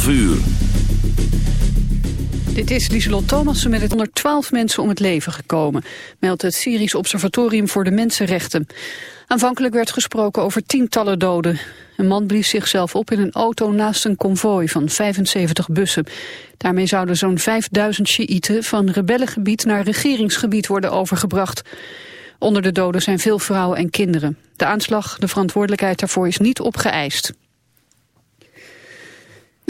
12 uur. Dit is Lieselot Thomassen met het 112 mensen om het leven gekomen, meldt het Syrisch Observatorium voor de Mensenrechten. Aanvankelijk werd gesproken over tientallen doden. Een man blies zichzelf op in een auto naast een konvooi van 75 bussen. Daarmee zouden zo'n 5000 Sjiïten van rebellengebied naar regeringsgebied worden overgebracht. Onder de doden zijn veel vrouwen en kinderen. De aanslag, de verantwoordelijkheid daarvoor is niet opgeëist.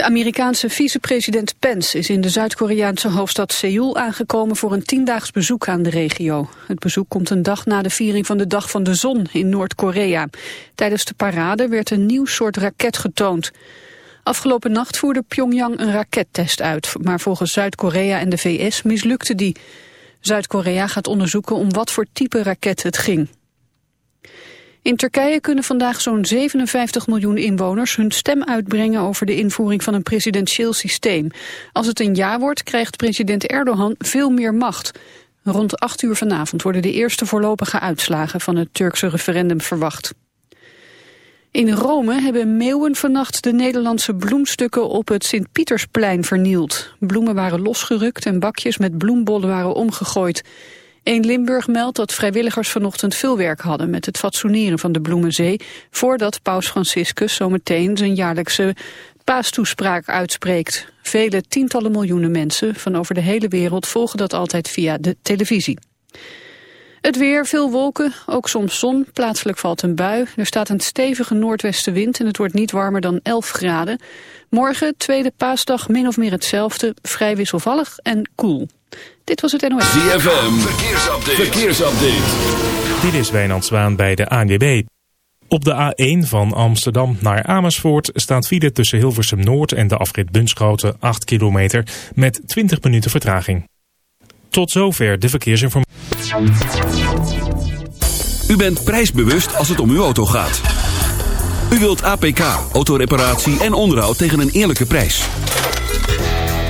De Amerikaanse vicepresident Pence is in de Zuid-Koreaanse hoofdstad Seoul aangekomen voor een tiendaags bezoek aan de regio. Het bezoek komt een dag na de viering van de Dag van de Zon in Noord-Korea. Tijdens de parade werd een nieuw soort raket getoond. Afgelopen nacht voerde Pyongyang een rakettest uit, maar volgens Zuid-Korea en de VS mislukte die. Zuid-Korea gaat onderzoeken om wat voor type raket het ging. In Turkije kunnen vandaag zo'n 57 miljoen inwoners hun stem uitbrengen over de invoering van een presidentieel systeem. Als het een ja wordt, krijgt president Erdogan veel meer macht. Rond 8 uur vanavond worden de eerste voorlopige uitslagen van het Turkse referendum verwacht. In Rome hebben meeuwen vannacht de Nederlandse bloemstukken op het Sint-Pietersplein vernield. Bloemen waren losgerukt en bakjes met bloembollen waren omgegooid. Een Limburg meldt dat vrijwilligers vanochtend veel werk hadden met het fatsoeneren van de Bloemenzee, voordat paus Franciscus zometeen zijn jaarlijkse paastoespraak uitspreekt. Vele tientallen miljoenen mensen van over de hele wereld volgen dat altijd via de televisie. Het weer, veel wolken, ook soms zon, plaatselijk valt een bui. Er staat een stevige noordwestenwind en het wordt niet warmer dan 11 graden. Morgen, tweede paasdag, min of meer hetzelfde, vrij wisselvallig en koel. Dit was het NOS. ZFM, verkeersupdate. verkeersupdate. Dit is Wijnand Zwaan bij de ANWB. Op de A1 van Amsterdam naar Amersfoort staat file tussen Hilversum Noord en de afrit Bunschoten 8 kilometer met 20 minuten vertraging. Tot zover de verkeersinformatie. U bent prijsbewust als het om uw auto gaat. U wilt APK, autoreparatie en onderhoud tegen een eerlijke prijs.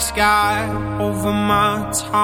sky over my town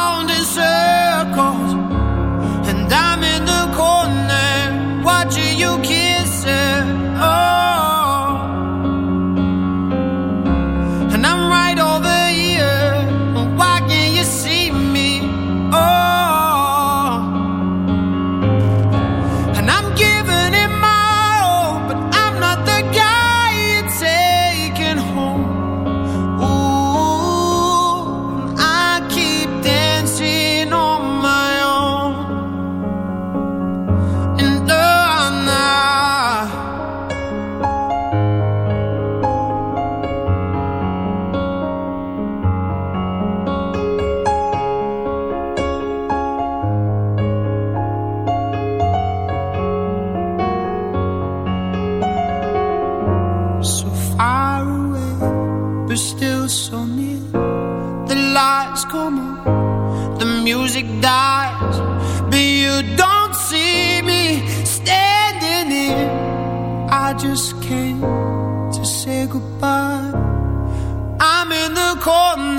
music dies, but you don't see me standing here. I just came to say goodbye. I'm in the corner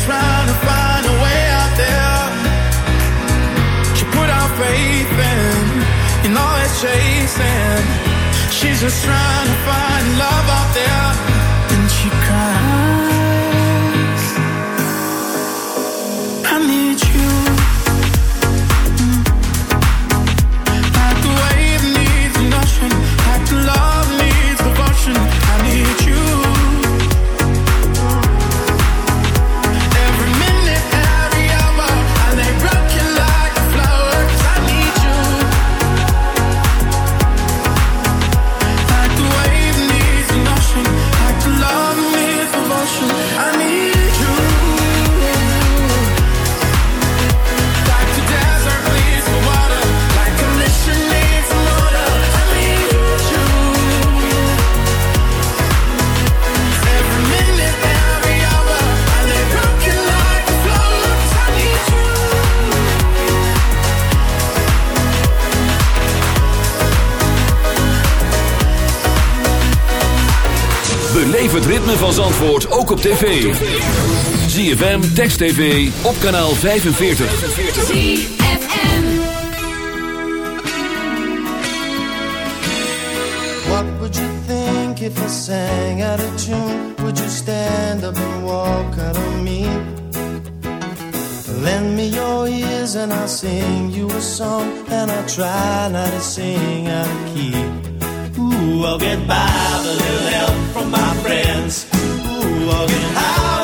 just trying to find a way out there. She put faith in, all it's chasing. She's just trying to find love out there. Als antwoord ook op tv. ZFM, Text TV, op kanaal 45. ZFM What would you think if I sang out of tune? Would you stand up and walk out of me? Lend me your ears and I'll sing you a song And I'll try not to sing out of key Ooh, I'll get by the little help from my friends walking out.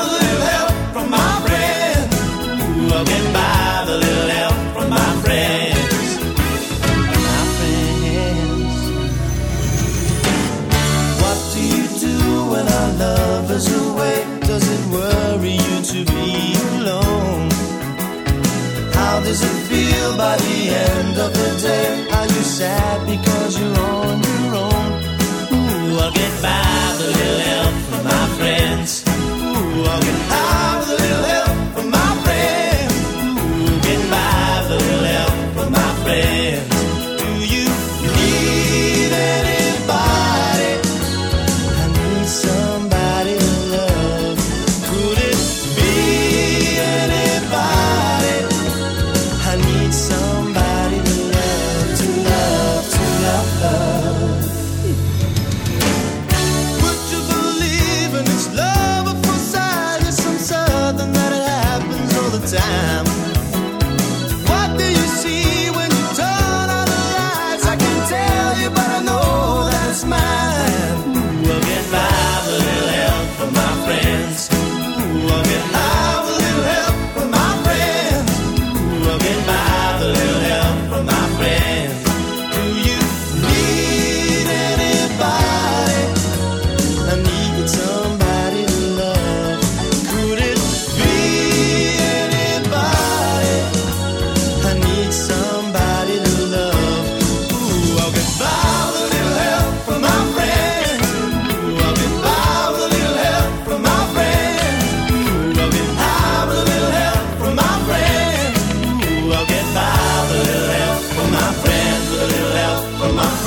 alone.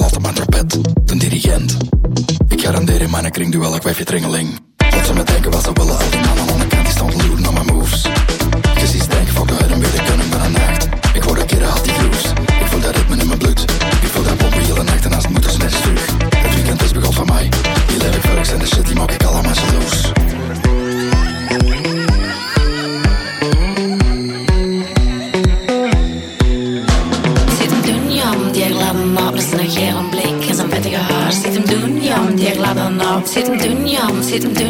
blazen mijn trompet, de dirigent. Ik garandeer in mijn kring duel, ik wijf je tringeling. Wat ze me denken, wat ze willen, I'm doing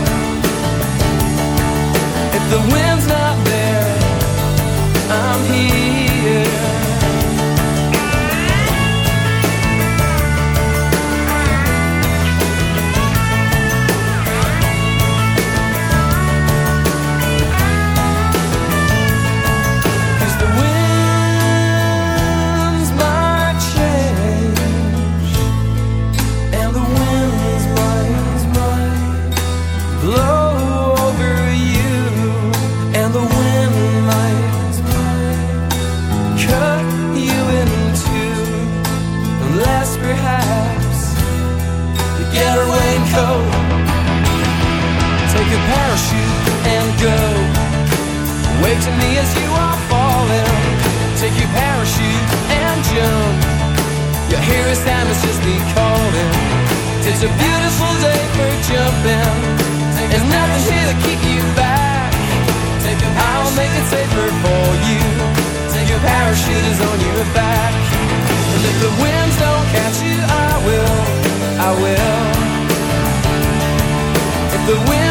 To me as you are falling. Take your parachute and jump. Your hero Sam is just be calling. It's a beautiful day for jumping. There's nothing here to keep you back. I'll make it safer for you. Your parachute is on your back. And if the winds don't catch you, I will. I will. If the wind's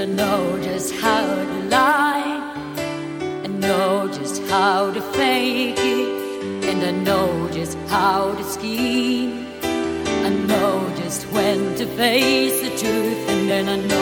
and I know just how to lie. I know just how to fake it, and I know just how to scheme. I know just when to face the truth, and then I know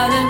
Out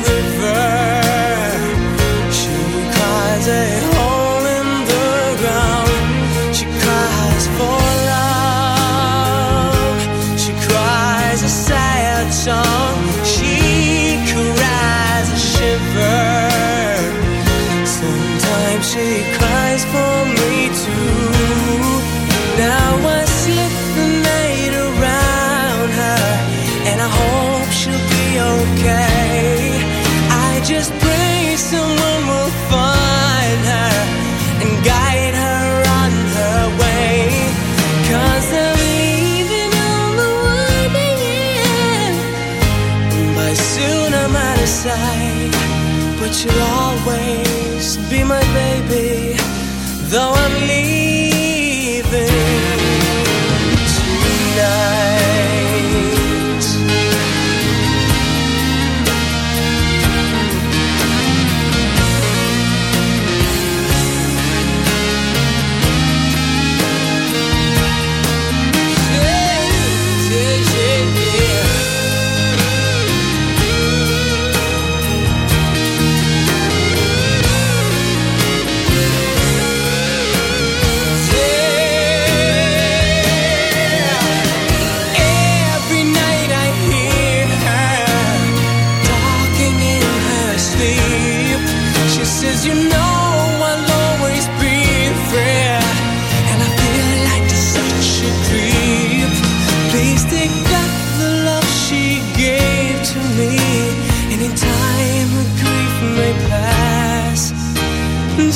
起来。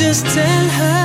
Just tell her